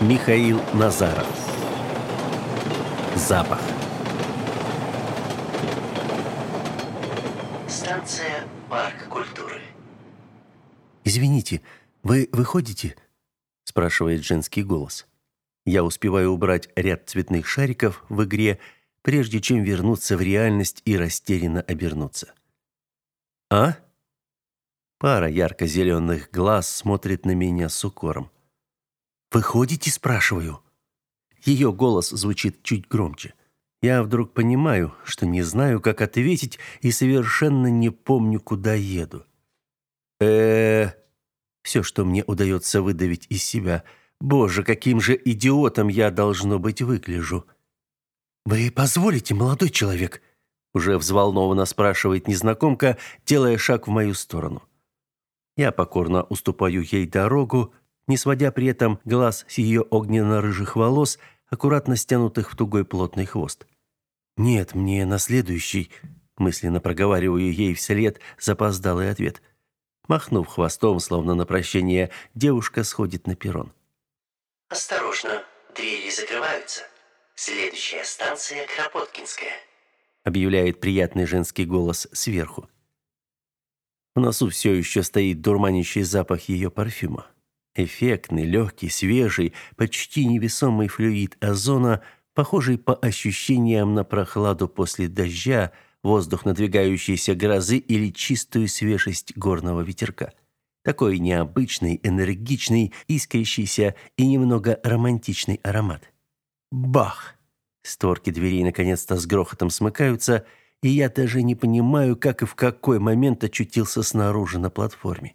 Михаил Назаров. Запах. Станция Парк культуры. Извините, вы выходите? спрашивает женский голос. Я успеваю убрать ряд цветных шариков в игре, прежде чем вернуться в реальность и растерянно обернуться. А? Пара ярко зеленых глаз смотрит на меня с укором. «Выходите?» – спрашиваю. Ее голос звучит чуть громче. Я вдруг понимаю, что не знаю, как ответить, и совершенно не помню, куда еду. э Все, что мне удается выдавить из себя. Боже, каким же идиотом я, должно быть, выгляжу. «Вы позволите, молодой человек?» Уже взволнованно спрашивает незнакомка, делая шаг в мою сторону. Я покорно уступаю ей дорогу, не сводя при этом глаз с ее огненно-рыжих волос, аккуратно стянутых в тугой плотный хвост. «Нет, мне на следующий», — мысленно проговариваю ей вслед запоздалый ответ. Махнув хвостом, словно на прощение, девушка сходит на перрон. «Осторожно, двери закрываются. Следующая станция Кропоткинская», — объявляет приятный женский голос сверху. В носу все еще стоит дурманящий запах ее парфюма. Эффектный, легкий, свежий, почти невесомый флюид озона, похожий по ощущениям на прохладу после дождя, воздух надвигающейся грозы или чистую свежесть горного ветерка. Такой необычный, энергичный, искрящийся и немного романтичный аромат. Бах! Створки дверей наконец-то с грохотом смыкаются, и я даже не понимаю, как и в какой момент очутился снаружи на платформе.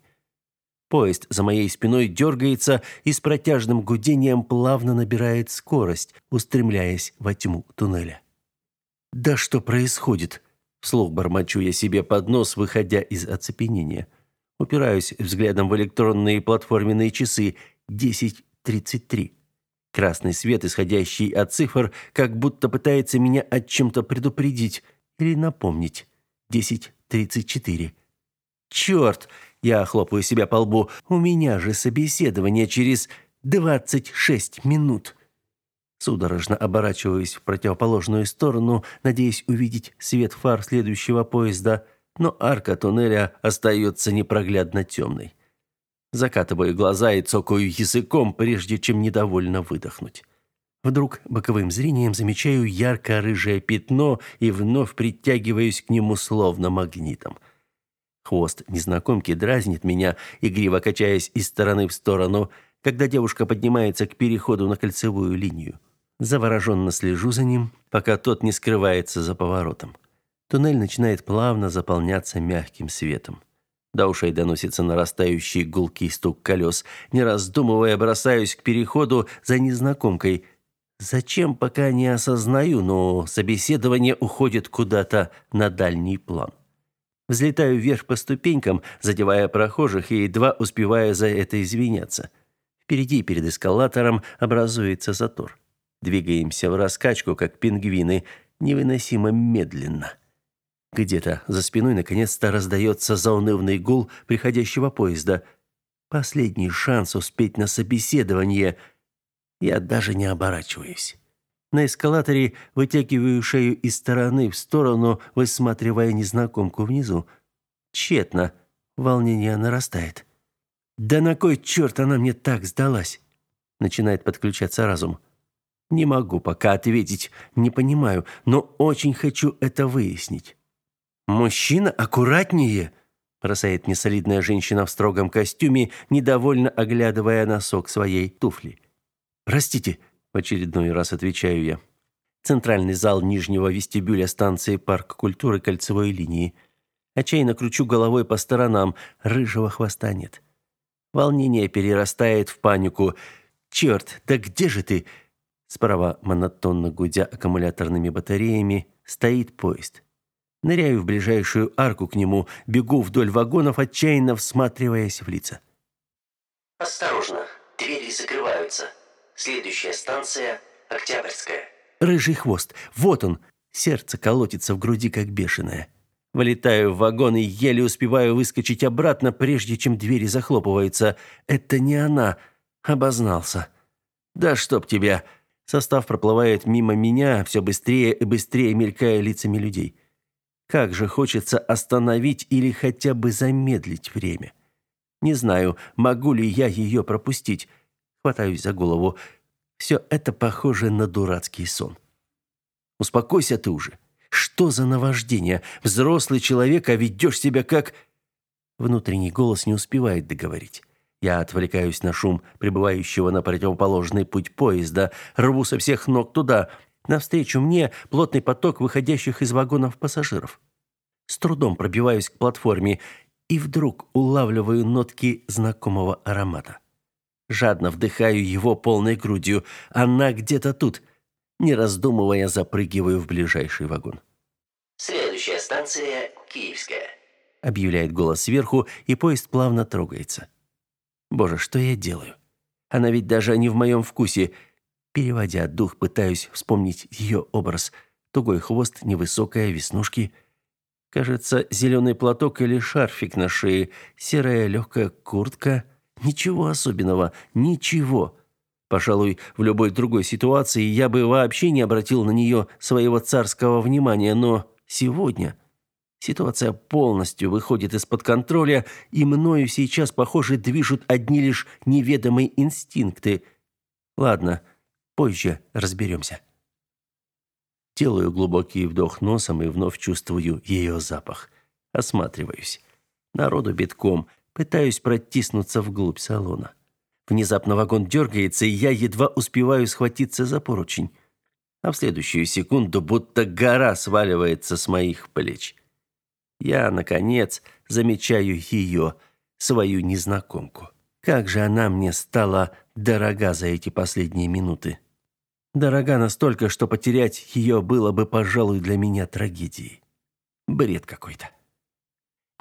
Поезд за моей спиной дергается и с протяжным гудением плавно набирает скорость, устремляясь во тьму туннеля. «Да что происходит?» Вслух бормочу я себе под нос, выходя из оцепенения. Упираюсь взглядом в электронные платформенные часы 10.33. Красный свет, исходящий от цифр, как будто пытается меня о чем-то предупредить или напомнить. 10.34. «Черт!» Я хлопаю себя по лбу. У меня же собеседование через двадцать шесть минут. Судорожно оборачиваюсь в противоположную сторону, надеясь увидеть свет фар следующего поезда, но арка туннеля остается непроглядно темной. Закатываю глаза и цокаю языком, прежде чем недовольно выдохнуть. Вдруг боковым зрением замечаю ярко-рыжее пятно и вновь притягиваюсь к нему словно магнитом – Хвост незнакомки дразнит меня, игриво качаясь из стороны в сторону, когда девушка поднимается к переходу на кольцевую линию. Завороженно слежу за ним, пока тот не скрывается за поворотом. Туннель начинает плавно заполняться мягким светом. До ушей доносится нарастающий гулкий стук колес. Не раздумывая, бросаюсь к переходу за незнакомкой. Зачем, пока не осознаю, но собеседование уходит куда-то на дальний план. Взлетаю вверх по ступенькам, задевая прохожих и едва успевая за это извиняться. Впереди, перед эскалатором, образуется затор. Двигаемся в раскачку, как пингвины, невыносимо медленно. Где-то за спиной наконец-то раздается заунывный гул приходящего поезда. Последний шанс успеть на собеседование. Я даже не оборачиваюсь. На эскалаторе вытягиваю шею из стороны в сторону, высматривая незнакомку внизу. Тщетно. Волнение нарастает. «Да на кой черт она мне так сдалась?» Начинает подключаться разум. «Не могу пока ответить, не понимаю, но очень хочу это выяснить». «Мужчина, аккуратнее!» бросает несолидная женщина в строгом костюме, недовольно оглядывая носок своей туфли. «Простите, в очередной раз отвечаю я. Центральный зал нижнего вестибюля станции Парк культуры кольцевой линии. Отчаянно кручу головой по сторонам, рыжего хвоста нет. Волнение перерастает в панику. Черт, да где же ты? Справа, монотонно гудя аккумуляторными батареями, стоит поезд. Ныряю в ближайшую арку к нему, бегу вдоль вагонов, отчаянно всматриваясь в лица. Осторожно, двери закрываются. Следующая станция Октябрьская. Рыжий хвост. Вот он. Сердце колотится в груди как бешеное. Вылетаю в вагон и еле успеваю выскочить обратно, прежде чем двери захлопываются. Это не она. Обознался. Да чтоб тебя!» Состав проплывает мимо меня, все быстрее и быстрее мелькая лицами людей. Как же хочется остановить или хотя бы замедлить время. Не знаю, могу ли я ее пропустить. Хватаюсь за голову. Все это похоже на дурацкий сон. Успокойся ты уже. Что за наваждение? Взрослый человек, а ведешь себя как... Внутренний голос не успевает договорить. Я отвлекаюсь на шум прибывающего на противоположный путь поезда, рву со всех ног туда. Навстречу мне плотный поток выходящих из вагонов пассажиров. С трудом пробиваюсь к платформе и вдруг улавливаю нотки знакомого аромата. Жадно вдыхаю его полной грудью. Она где-то тут. Не раздумывая, запрыгиваю в ближайший вагон. Следующая станция Киевская. Объявляет голос сверху, и поезд плавно трогается. Боже, что я делаю? Она ведь даже не в моем вкусе. Переводя дух, пытаюсь вспомнить ее образ. Тугой хвост, невысокая, веснушки. Кажется, зеленый платок или шарфик на шее, серая легкая куртка. Ничего особенного, ничего. Пожалуй, в любой другой ситуации я бы вообще не обратил на нее своего царского внимания, но сегодня ситуация полностью выходит из-под контроля, и мною сейчас, похоже, движут одни лишь неведомые инстинкты. Ладно, позже разберемся. Делаю глубокий вдох носом и вновь чувствую ее запах. Осматриваюсь. Народу битком, пытаюсь протиснуться вглубь салона. Внезапно вагон дергается, и я едва успеваю схватиться за поручень. А в следующую секунду будто гора сваливается с моих плеч. Я, наконец, замечаю ее, свою незнакомку. Как же она мне стала дорога за эти последние минуты. Дорога настолько, что потерять ее было бы, пожалуй, для меня трагедией. Бред какой-то.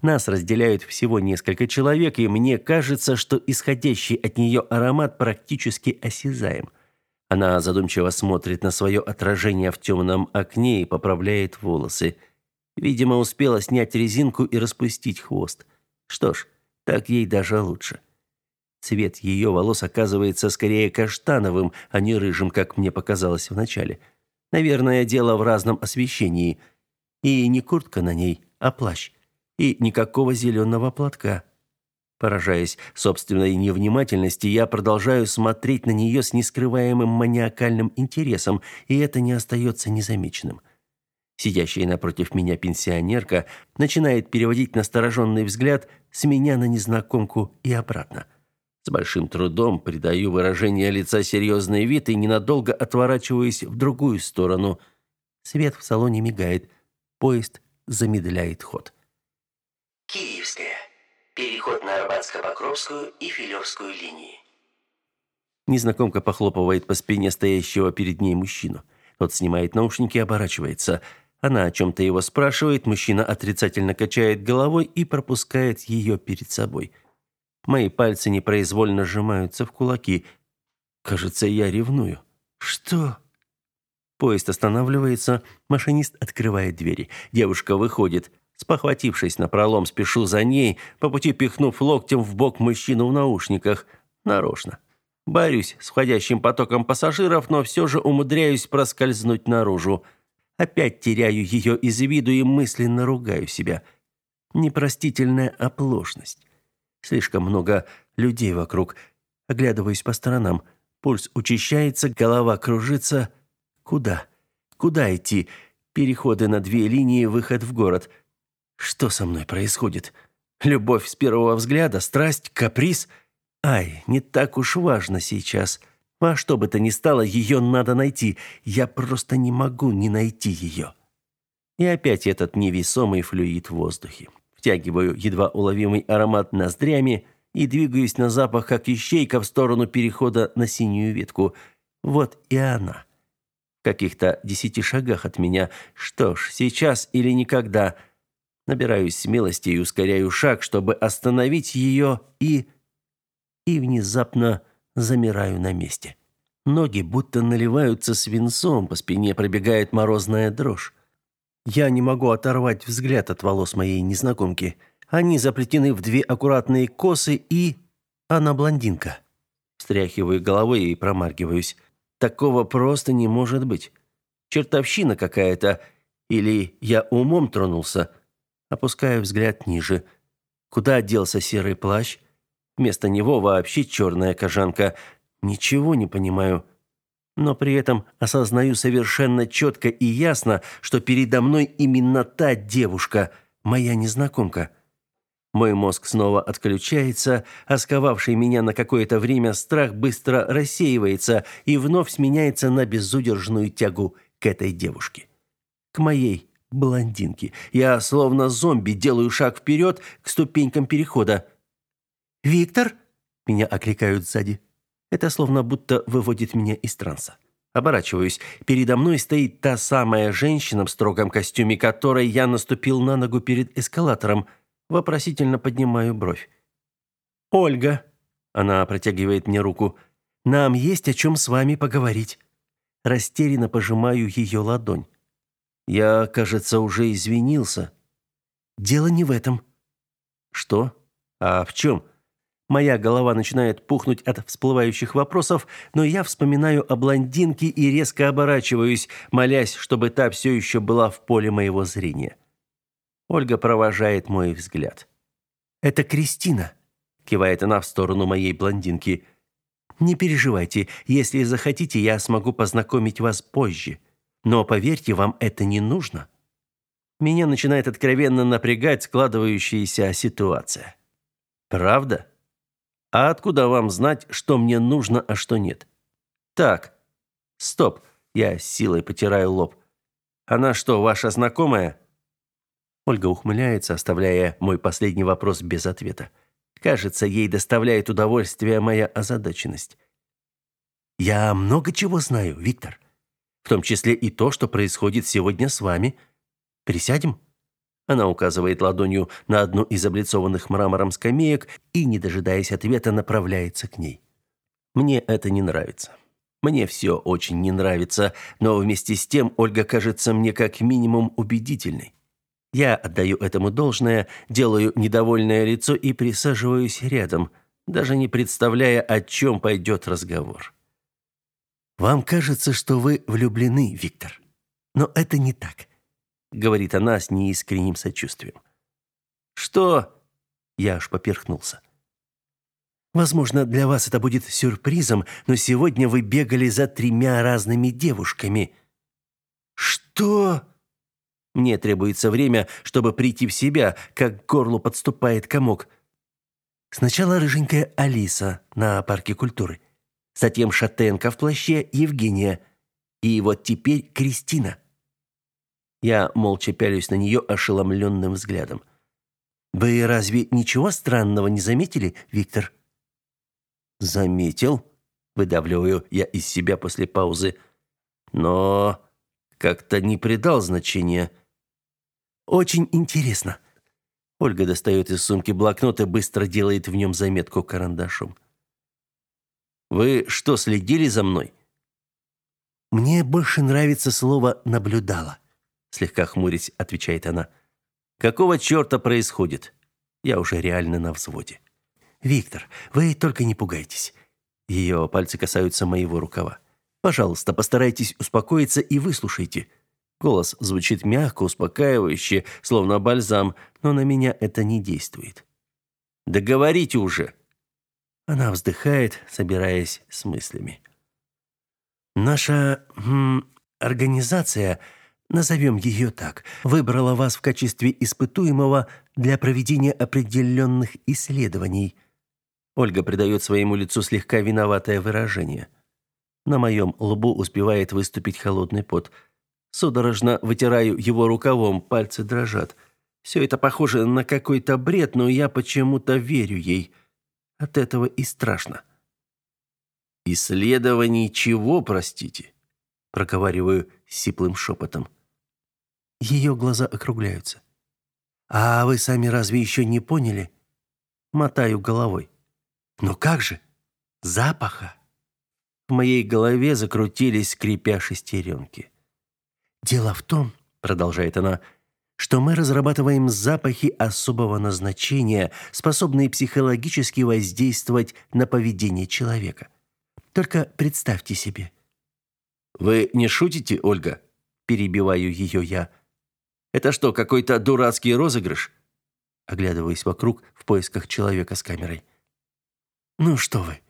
Нас разделяют всего несколько человек, и мне кажется, что исходящий от нее аромат практически осязаем. Она задумчиво смотрит на свое отражение в темном окне и поправляет волосы. Видимо, успела снять резинку и распустить хвост. Что ж, так ей даже лучше. Цвет ее волос оказывается скорее каштановым, а не рыжим, как мне показалось вначале. Наверное, дело в разном освещении. И не куртка на ней, а плащ и никакого зеленого платка. Поражаясь собственной невнимательности, я продолжаю смотреть на нее с нескрываемым маниакальным интересом, и это не остается незамеченным. Сидящая напротив меня пенсионерка начинает переводить настороженный взгляд с меня на незнакомку и обратно. С большим трудом придаю выражение лица серьезный вид и ненадолго отворачиваюсь в другую сторону. Свет в салоне мигает. Поезд замедляет ход. Киевская. Переход на Арбатско-Покровскую и Филевскую линии. Незнакомка похлопывает по спине стоящего перед ней мужчину. Тот снимает наушники и оборачивается. Она о чем-то его спрашивает, мужчина отрицательно качает головой и пропускает ее перед собой. Мои пальцы непроизвольно сжимаются в кулаки. Кажется, я ревную. Что? Поезд останавливается, машинист открывает двери. Девушка выходит. Спохватившись на пролом, спешу за ней, по пути пихнув локтем в бок мужчину в наушниках. Нарочно. Борюсь с входящим потоком пассажиров, но все же умудряюсь проскользнуть наружу. Опять теряю ее из виду и мысленно ругаю себя. Непростительная оплошность. Слишком много людей вокруг. Оглядываюсь по сторонам. Пульс учащается, голова кружится. Куда? Куда идти? Переходы на две линии, выход в город. Что со мной происходит? Любовь с первого взгляда, страсть, каприз? Ай, не так уж важно сейчас. Во что бы то ни стало, ее надо найти. Я просто не могу не найти ее. И опять этот невесомый флюид в воздухе. Втягиваю едва уловимый аромат ноздрями и двигаюсь на запах, как ищейка, в сторону перехода на синюю ветку. Вот и она. В каких-то десяти шагах от меня. Что ж, сейчас или никогда – Набираюсь смелости и ускоряю шаг, чтобы остановить ее, и... И внезапно замираю на месте. Ноги будто наливаются свинцом, по спине пробегает морозная дрожь. Я не могу оторвать взгляд от волос моей незнакомки. Они заплетены в две аккуратные косы, и... Она блондинка. Встряхиваю головой и промаргиваюсь. Такого просто не может быть. Чертовщина какая-то. Или я умом тронулся. Опускаю взгляд ниже. Куда делся серый плащ? Вместо него вообще черная кожанка. Ничего не понимаю. Но при этом осознаю совершенно четко и ясно, что передо мной именно та девушка, моя незнакомка. Мой мозг снова отключается, а сковавший меня на какое-то время страх быстро рассеивается и вновь сменяется на безудержную тягу к этой девушке. К моей блондинке. Я словно зомби делаю шаг вперед к ступенькам перехода. «Виктор?» – меня окликают сзади. Это словно будто выводит меня из транса. Оборачиваюсь. Передо мной стоит та самая женщина в строгом костюме, которой я наступил на ногу перед эскалатором – Вопросительно поднимаю бровь. «Ольга», — она протягивает мне руку, — «нам есть о чем с вами поговорить». Растерянно пожимаю ее ладонь. Я, кажется, уже извинился. Дело не в этом. Что? А в чем? Моя голова начинает пухнуть от всплывающих вопросов, но я вспоминаю о блондинке и резко оборачиваюсь, молясь, чтобы та все еще была в поле моего зрения. Ольга провожает мой взгляд. «Это Кристина», — кивает она в сторону моей блондинки. «Не переживайте, если захотите, я смогу познакомить вас позже. Но поверьте, вам это не нужно». Меня начинает откровенно напрягать складывающаяся ситуация. «Правда? А откуда вам знать, что мне нужно, а что нет?» «Так, стоп», — я силой потираю лоб. «Она что, ваша знакомая?» Ольга ухмыляется, оставляя мой последний вопрос без ответа. Кажется, ей доставляет удовольствие моя озадаченность. Я много чего знаю, Виктор. В том числе и то, что происходит сегодня с вами. Присядем? Она указывает ладонью на одну из облицованных мрамором скамеек и, не дожидаясь ответа, направляется к ней. Мне это не нравится. Мне все очень не нравится, но вместе с тем Ольга кажется мне как минимум убедительной. Я отдаю этому должное, делаю недовольное лицо и присаживаюсь рядом, даже не представляя, о чем пойдет разговор. «Вам кажется, что вы влюблены, Виктор. Но это не так», — говорит она с неискренним сочувствием. «Что?» — я аж поперхнулся. «Возможно, для вас это будет сюрпризом, но сегодня вы бегали за тремя разными девушками». «Что?» Мне требуется время, чтобы прийти в себя, как к горлу подступает комок. Сначала рыженькая Алиса на парке культуры, затем шатенка в плаще Евгения, и вот теперь Кристина. Я молча пялюсь на нее ошеломленным взглядом. Вы разве ничего странного не заметили, Виктор? Заметил, выдавливаю я из себя после паузы. Но как-то не придал значения. Очень интересно. Ольга достает из сумки блокнот и быстро делает в нем заметку карандашом. Вы что, следили за мной? Мне больше нравится слово наблюдала, слегка хмурясь, отвечает она. Какого чёрта происходит? Я уже реально на взводе. Виктор, вы только не пугайтесь. Ее пальцы касаются моего рукава. Пожалуйста, постарайтесь успокоиться и выслушайте. Голос звучит мягко, успокаивающе, словно бальзам, но на меня это не действует. «Да говорите уже!» Она вздыхает, собираясь с мыслями. «Наша м, организация, назовем ее так, выбрала вас в качестве испытуемого для проведения определенных исследований». Ольга придает своему лицу слегка виноватое выражение. На моем лбу успевает выступить холодный пот – Судорожно вытираю его рукавом, пальцы дрожат. Все это похоже на какой-то бред, но я почему-то верю ей. От этого и страшно. «Исследований чего, простите?» проговариваю сиплым шепотом. Ее глаза округляются. «А вы сами разве еще не поняли?» Мотаю головой. «Но как же? Запаха!» В моей голове закрутились, скрипя шестеренки. Дело в том, продолжает она, что мы разрабатываем запахи особого назначения, способные психологически воздействовать на поведение человека. Только представьте себе. Вы не шутите, Ольга? перебиваю ее я. Это что, какой-то дурацкий розыгрыш? Оглядываясь вокруг в поисках человека с камерой. Ну что вы?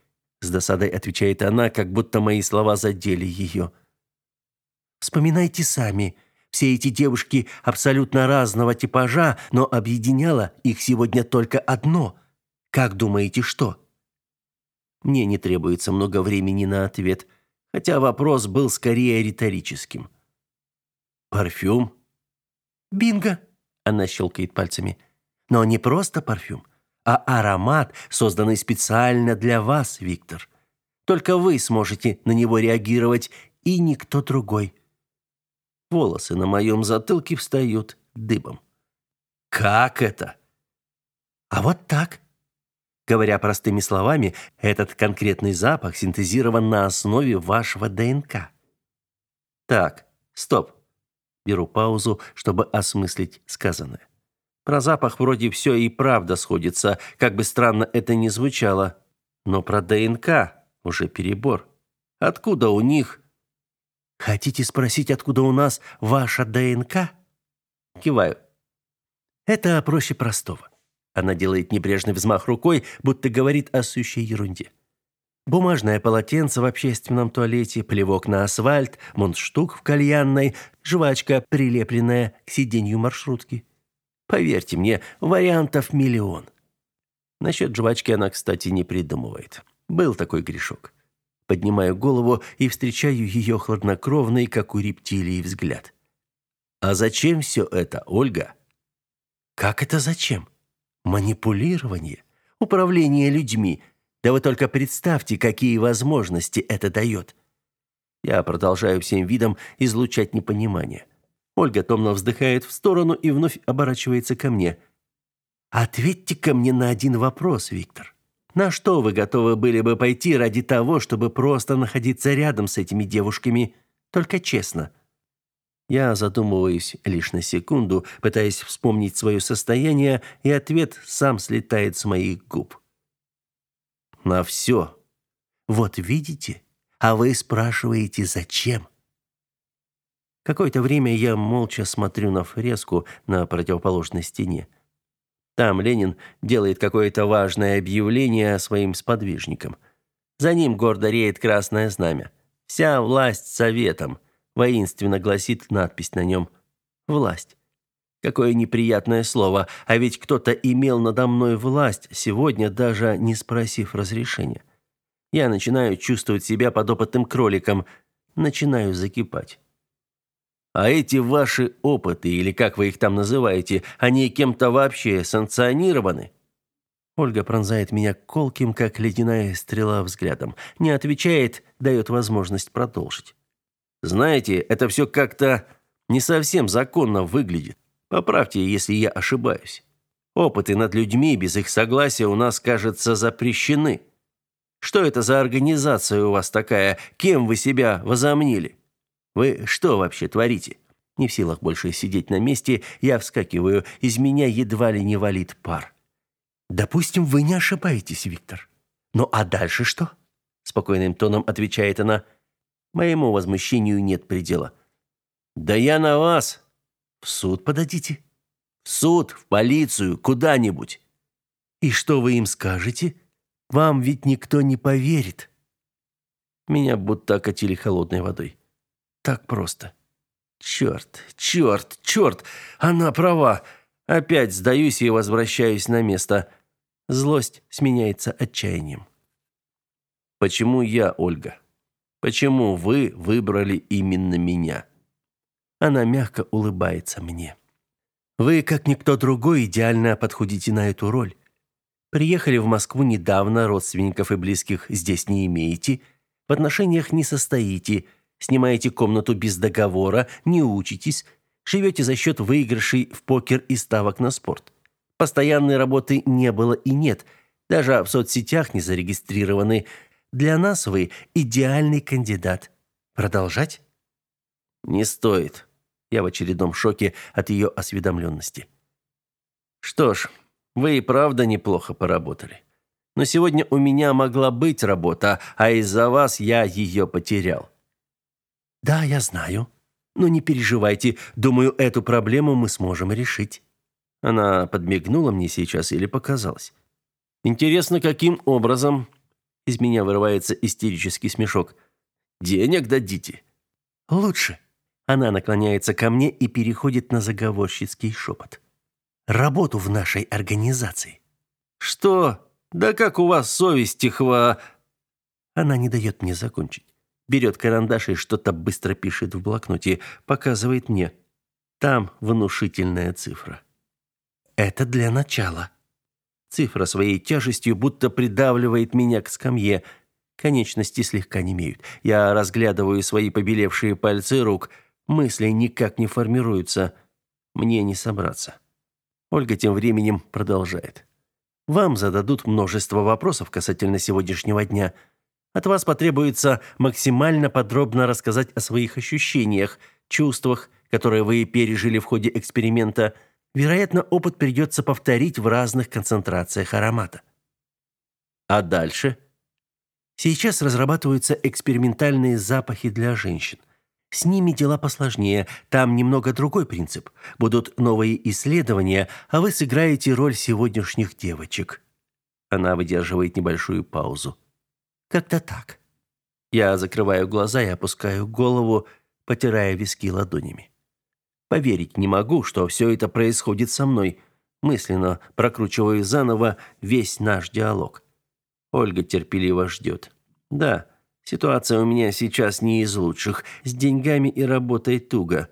С досадой отвечает она, как будто мои слова задели ее. Вспоминайте сами. Все эти девушки абсолютно разного типажа, но объединяло их сегодня только одно. Как думаете, что? Мне не требуется много времени на ответ, хотя вопрос был скорее риторическим. Парфюм? Бинго, она щелкает пальцами. Но не просто парфюм, а аромат, созданный специально для вас, Виктор. Только вы сможете на него реагировать и никто другой. Волосы на моем затылке встают дыбом. Как это? А вот так. Говоря простыми словами, этот конкретный запах синтезирован на основе вашего ДНК. Так, стоп. Беру паузу, чтобы осмыслить сказанное. Про запах вроде все и правда сходится, как бы странно это ни звучало. Но про ДНК уже перебор. Откуда у них Хотите спросить, откуда у нас ваша ДНК? Киваю. Это проще простого. Она делает небрежный взмах рукой, будто говорит о сущей ерунде. Бумажное полотенце в общественном туалете, плевок на асфальт, мундштук в кальянной, жвачка, прилепленная к сиденью маршрутки. Поверьте мне, вариантов миллион. Насчет жвачки она, кстати, не придумывает. Был такой грешок. Поднимаю голову и встречаю ее хладнокровный, как у рептилии, взгляд. «А зачем все это, Ольга?» «Как это зачем? Манипулирование, управление людьми. Да вы только представьте, какие возможности это дает». Я продолжаю всем видом излучать непонимание. Ольга томно вздыхает в сторону и вновь оборачивается ко мне. «Ответьте ко мне на один вопрос, Виктор. На что вы готовы были бы пойти ради того, чтобы просто находиться рядом с этими девушками? Только честно. Я задумываюсь лишь на секунду, пытаясь вспомнить свое состояние, и ответ сам слетает с моих губ. На все. Вот видите? А вы спрашиваете, зачем? Какое-то время я молча смотрю на фреску на противоположной стене. Там Ленин делает какое-то важное объявление своим сподвижникам. За ним гордо реет красное знамя. «Вся власть советом», — воинственно гласит надпись на нем. «Власть». Какое неприятное слово, а ведь кто-то имел надо мной власть, сегодня даже не спросив разрешения. Я начинаю чувствовать себя подопытным кроликом, начинаю закипать. А эти ваши опыты, или как вы их там называете, они кем-то вообще санкционированы? Ольга пронзает меня колким, как ледяная стрела взглядом. Не отвечает, дает возможность продолжить. Знаете, это все как-то не совсем законно выглядит. Поправьте, если я ошибаюсь. Опыты над людьми без их согласия у нас, кажется, запрещены. Что это за организация у вас такая? Кем вы себя возомнили? Вы что вообще творите? Не в силах больше сидеть на месте, я вскакиваю, из меня едва ли не валит пар. Допустим, вы не ошибаетесь, Виктор. Ну а дальше что? спокойным тоном отвечает она. Моему возмущению нет предела. Да я на вас в суд подадите. В суд, в полицию, куда-нибудь. И что вы им скажете? Вам ведь никто не поверит. Меня будто окатили холодной водой. Так просто. Черт, черт, черт! Она права. Опять сдаюсь и возвращаюсь на место. Злость сменяется отчаянием. Почему я, Ольга? Почему вы выбрали именно меня? Она мягко улыбается мне. Вы, как никто другой, идеально подходите на эту роль. Приехали в Москву недавно, родственников и близких здесь не имеете, в отношениях не состоите – снимаете комнату без договора, не учитесь, живете за счет выигрышей в покер и ставок на спорт. Постоянной работы не было и нет, даже в соцсетях не зарегистрированы. Для нас вы идеальный кандидат. Продолжать? Не стоит. Я в очередном шоке от ее осведомленности. Что ж, вы и правда неплохо поработали. Но сегодня у меня могла быть работа, а из-за вас я ее потерял. Да, я знаю. Но не переживайте, думаю, эту проблему мы сможем решить. Она подмигнула мне сейчас или показалось? Интересно, каким образом? Из меня вырывается истерический смешок. Денег дадите? Лучше. Она наклоняется ко мне и переходит на заговорщицкий шепот. Работу в нашей организации. Что? Да как у вас совесть хва... Она не дает мне закончить. Берет карандаш и что-то быстро пишет в блокноте, показывает мне. Там внушительная цифра. Это для начала. Цифра своей тяжестью будто придавливает меня к скамье. Конечности слегка немеют. Я разглядываю свои побелевшие пальцы рук. Мысли никак не формируются. Мне не собраться. Ольга тем временем продолжает. Вам зададут множество вопросов касательно сегодняшнего дня. От вас потребуется максимально подробно рассказать о своих ощущениях, чувствах, которые вы пережили в ходе эксперимента – Вероятно, опыт придется повторить в разных концентрациях аромата. А дальше? Сейчас разрабатываются экспериментальные запахи для женщин. С ними дела посложнее, там немного другой принцип. Будут новые исследования, а вы сыграете роль сегодняшних девочек. Она выдерживает небольшую паузу. Как-то так. Я закрываю глаза и опускаю голову, потирая виски ладонями. Поверить не могу, что все это происходит со мной. Мысленно прокручиваю заново весь наш диалог. Ольга терпеливо ждет. Да, ситуация у меня сейчас не из лучших. С деньгами и работой туго.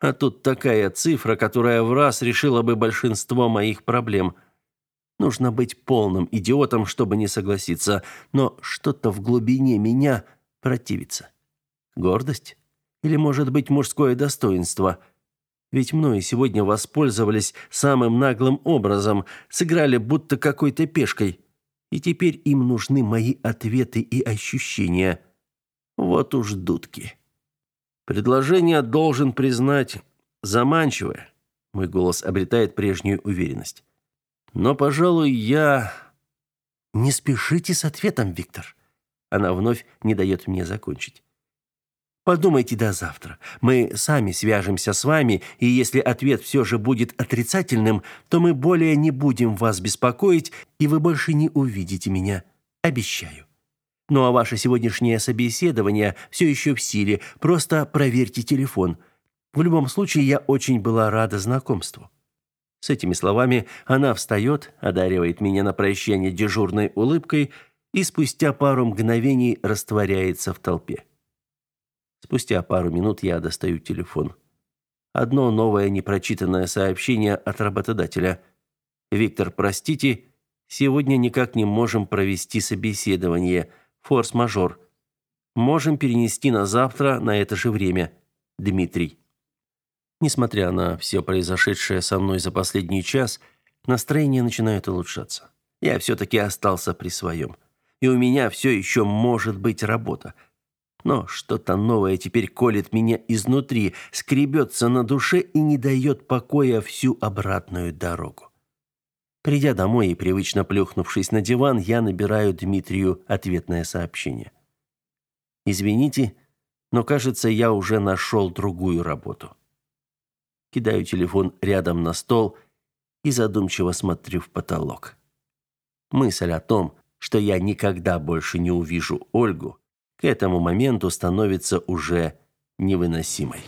А тут такая цифра, которая в раз решила бы большинство моих проблем. Нужно быть полным идиотом, чтобы не согласиться, но что-то в глубине меня противится. Гордость? Или, может быть, мужское достоинство – ведь мною сегодня воспользовались самым наглым образом, сыграли будто какой-то пешкой. И теперь им нужны мои ответы и ощущения. Вот уж дудки. Предложение должен признать заманчивое. Мой голос обретает прежнюю уверенность. Но, пожалуй, я Не спешите с ответом, Виктор. Она вновь не дает мне закончить. Подумайте до завтра. Мы сами свяжемся с вами, и если ответ все же будет отрицательным, то мы более не будем вас беспокоить, и вы больше не увидите меня. Обещаю. Ну а ваше сегодняшнее собеседование все еще в силе. Просто проверьте телефон. В любом случае, я очень была рада знакомству. С этими словами она встает, одаривает меня на прощание дежурной улыбкой и спустя пару мгновений растворяется в толпе. Спустя пару минут я достаю телефон. Одно новое непрочитанное сообщение от работодателя. «Виктор, простите, сегодня никак не можем провести собеседование. Форс-мажор. Можем перенести на завтра на это же время. Дмитрий». Несмотря на все произошедшее со мной за последний час, настроение начинает улучшаться. Я все-таки остался при своем. И у меня все еще может быть работа – но что-то новое теперь колет меня изнутри, скребется на душе и не дает покоя всю обратную дорогу. Придя домой и привычно плюхнувшись на диван, я набираю Дмитрию ответное сообщение. «Извините, но, кажется, я уже нашел другую работу». Кидаю телефон рядом на стол и задумчиво смотрю в потолок. Мысль о том, что я никогда больше не увижу Ольгу, к этому моменту становится уже невыносимой.